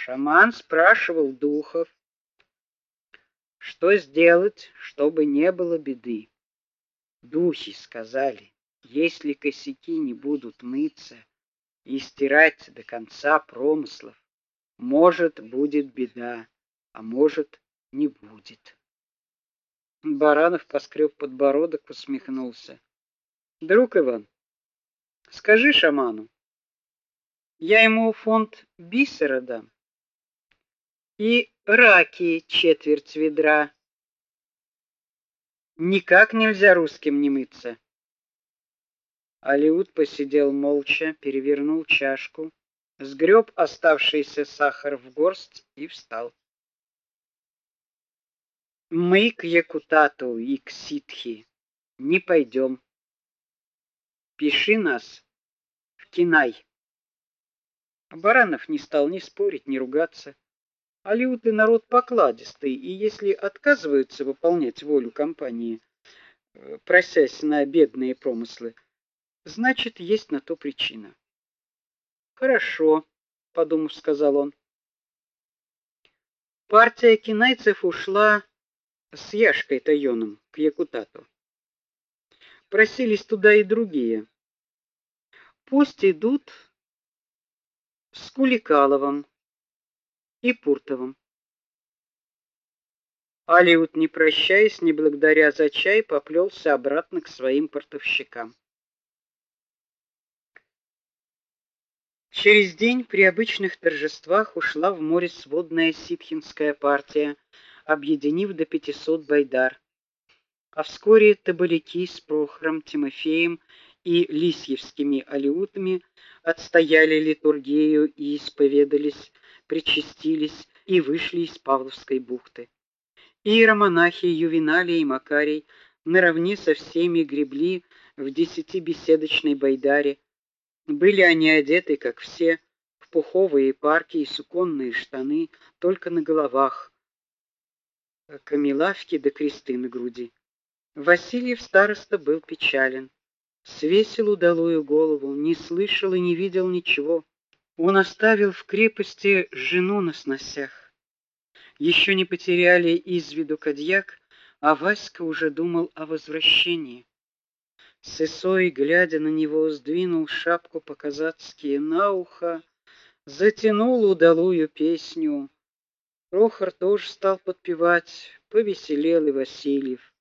Шаман спрашивал духов, что сделать, чтобы не было беды. Духи сказали: если косяки не будут мыться и стирать до конца промыслов, может, будет беда, а может, не будет. Баранов поскреб подбородок, усмехнулся. Друг Иван, скажи шаману, я ему фонд бисера дам и раки четверть ведра. Никак нельзя русским не мыться. Алиут посидел молча, перевернул чашку, сгреб оставшийся сахар в горсть и встал. Мы к Якутату и к Ситхи не пойдем. Пиши нас в Кинай. Баранов не стал ни спорить, ни ругаться. Алиуты народ покладистый, и если отказываются выполнять волю компании, э, просясь на бедные промыслы, значит, есть на то причина. Хорошо, подумав, сказал он. Партия кинайцев ушла с Яшкой Тайоном к Якутату. Просились туда и другие. Пусть идут с Куликаловым и Пуртовым. Алиут, не прощаясь, не благодаря за чай, поплелся обратно к своим портовщикам. Через день при обычных торжествах ушла в море сводная ситхинская партия, объединив до 500 байдар. А вскоре табаляки с Прохором, Тимофеем и Лисьевскими алиутами отстояли литургию и исповедались, причастились и вышли из Павловской бухты. Иеромонахи Ювеналий и Макарий наравне со всеми гребли в десятибеседочной байдаре, были они одеты, как все, в пуховые парки и суконные штаны, только на головах камелавки да кресты на груди. Васильев староста был печален. Свесил удалую голову, не слышал и не видел ничего. Он оставил в крепости жену на сносях. Еще не потеряли из виду Кадьяк, а Васька уже думал о возвращении. Сысой, глядя на него, сдвинул шапку по-казацки на ухо, затянул удалую песню. Прохор тоже стал подпевать, повеселел и Васильев.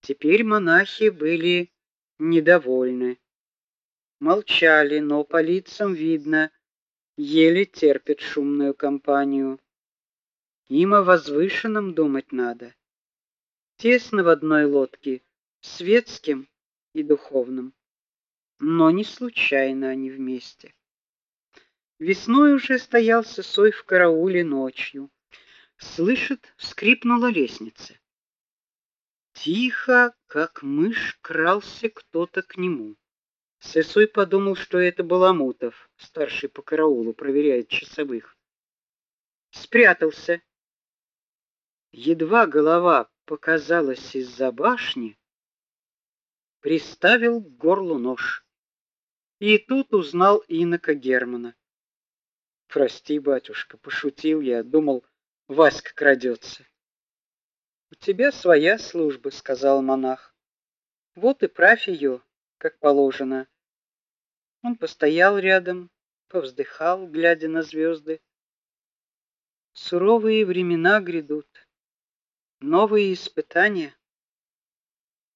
Теперь монахи были недовольны. Молчали, но по лицам видно, еле терпят шумную компанию. Им о возвышенном думать надо. Тесно в одной лодке, светским и духовным. Но не случайно они вместе. Весной уже стоял Сысой в карауле ночью. Слышит, скрипнула лестница. Тихо, как мышь, крался кто-то к нему. Сысой подумал, что это Баламутов, старший по караулу, проверяет часовых. Спрятался. Едва голова показалась из-за башни, приставил к горлу нож. И тут узнал инока Германа. Прости, батюшка, пошутил я, думал, Васька крадется. У тебя своя служба, сказал монах. Вот и правь ее, как положено. Он постоял рядом, повздыхал, глядя на звезды. Суровые времена грядут, новые испытания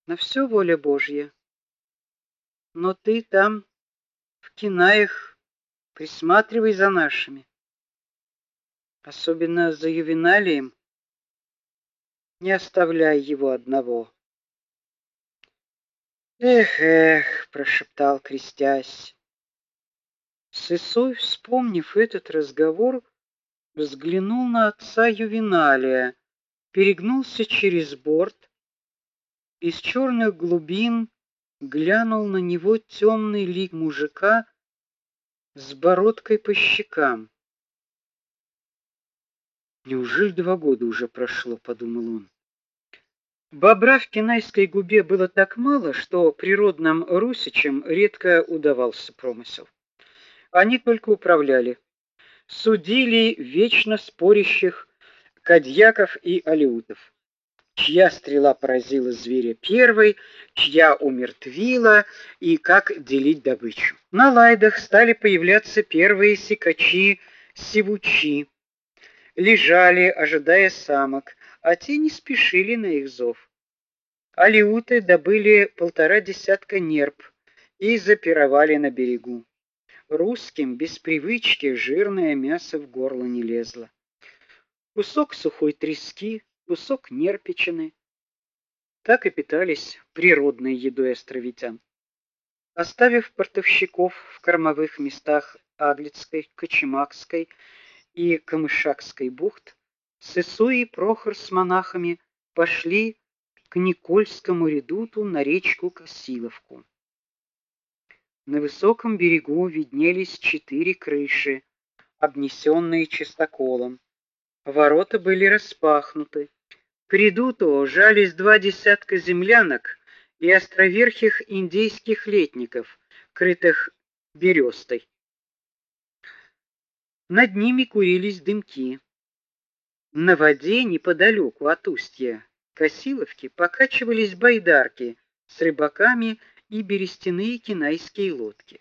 на все воля Божья. Но ты там в Кинаях присматривай за нашими. Особенно за Ювеналием. Не оставляй его одного. Эх, эх, прошептал крестясь. Сысой, вспомнив этот разговор, взглянул на отца Ювеналия, перегнулся через борт из черных глубин глянул на него темный лик мужика с бородкой по щекам. Неужели два года уже прошло, подумал он. Бобра в Кинайской губе было так мало, что природным русичам редко удавался промысел. Они только управляли. судили вечно спорящих кадьяков и алеутов. Чья стрела поразила зверя первой, чья умертвила и как делить добычу. На лайдах стали появляться первые сикачи-сивучи. Лежали, ожидая самок, а те не спешили на их зов. Алиуты добыли полтора десятка нерп и запировали на берегу. Русским без привычки жирное мясо в горло не лезло. Кусок сухой трески, кусок нерпичины. Так и питались природной едой островитян. Оставив портовщиков в кормовых местах Аглицкой, Кочемакской и Камышакской бухт, Сысуи и Прохор с монахами пошли к Никольскому редуту на речку Косиловку. На высоком берегу виднелись четыре крыши, обнесенные чистоколом. Ворота были распахнуты. К редуту жались два десятка землянок и островерхих индейских летников, крытых берестой. Над ними курились дымки. На воде неподалеку от устья Косиловки покачивались байдарки с рыбаками и берестяные кинайские лодки.